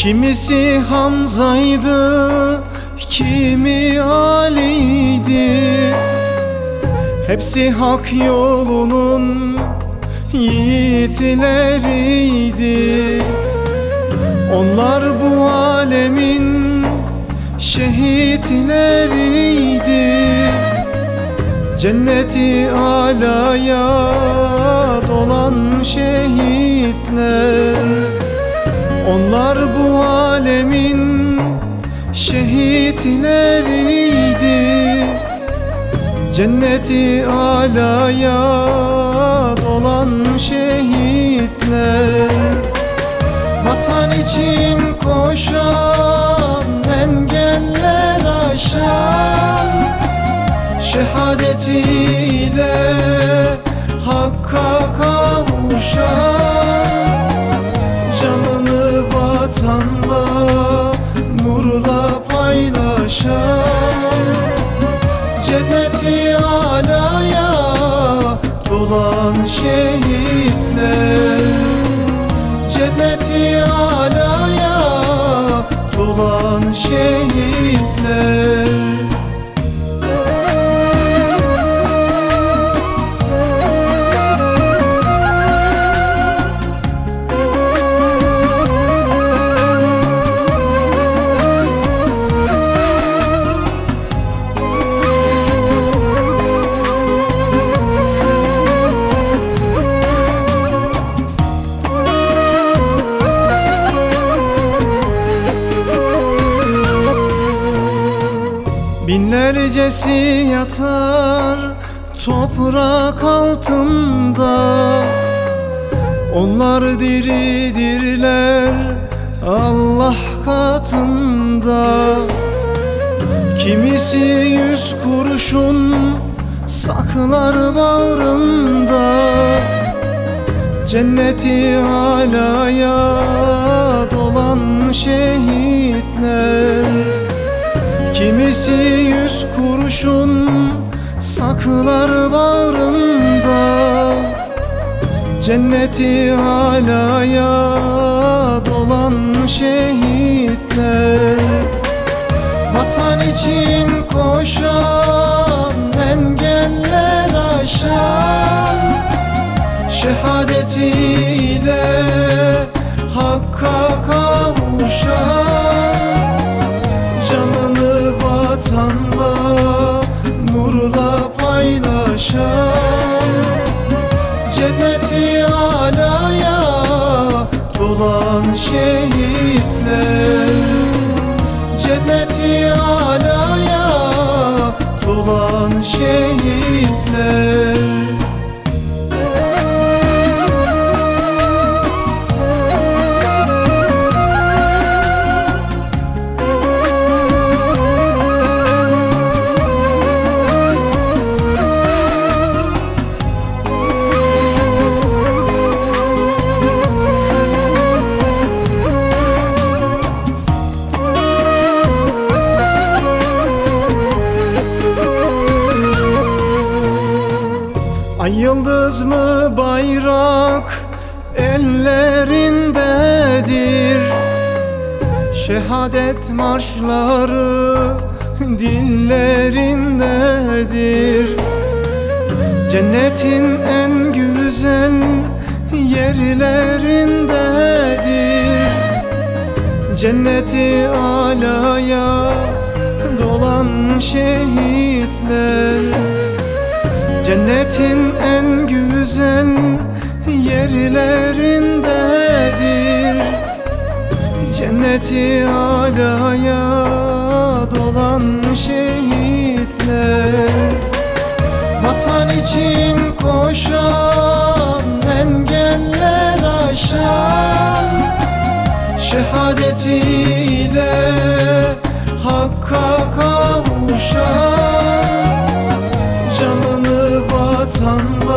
Kimisi Hamza'ydı, kimi Ali'ydi. Hepsi hak yolunun yiğitleriydi. Onlar bu alemin şehitleriydi. Cenneti alaya dolan şehitler Onlar bu alemin şehitleriydi. Cenneti alaya dolan şehitler. Vatan için koşan engeller aşan Şehadetiyle Hakka kavuşan nurla paylaşan Cenneti alaya dolan şehitler. Cenneti alaya dolan şehitler Binlercesi yatar toprak altında. Onlar diri diriler Allah katında. Kimisi yüz kurşun saklar bağrında. Cenneti alaya dolan şehitler Kimisi yüz kurşun saklar bağrında. Cenneti alaya dolan şehitler. Vatan için koşan engeller aşan Şehadetiyle Cenneti alaya dolan şehitler. Cenneti alaya dolan şehitler bayrak ellerindedir. Şehadet marşları dillerindedir. Cennetin en güzel yerlerindedir. Cenneti alaya dolan şehitler Cennetin en güzel yerlerindedir. Cenneti alaya dolan şehitler. Vatan için koşan engeller aşan Şehadet vatan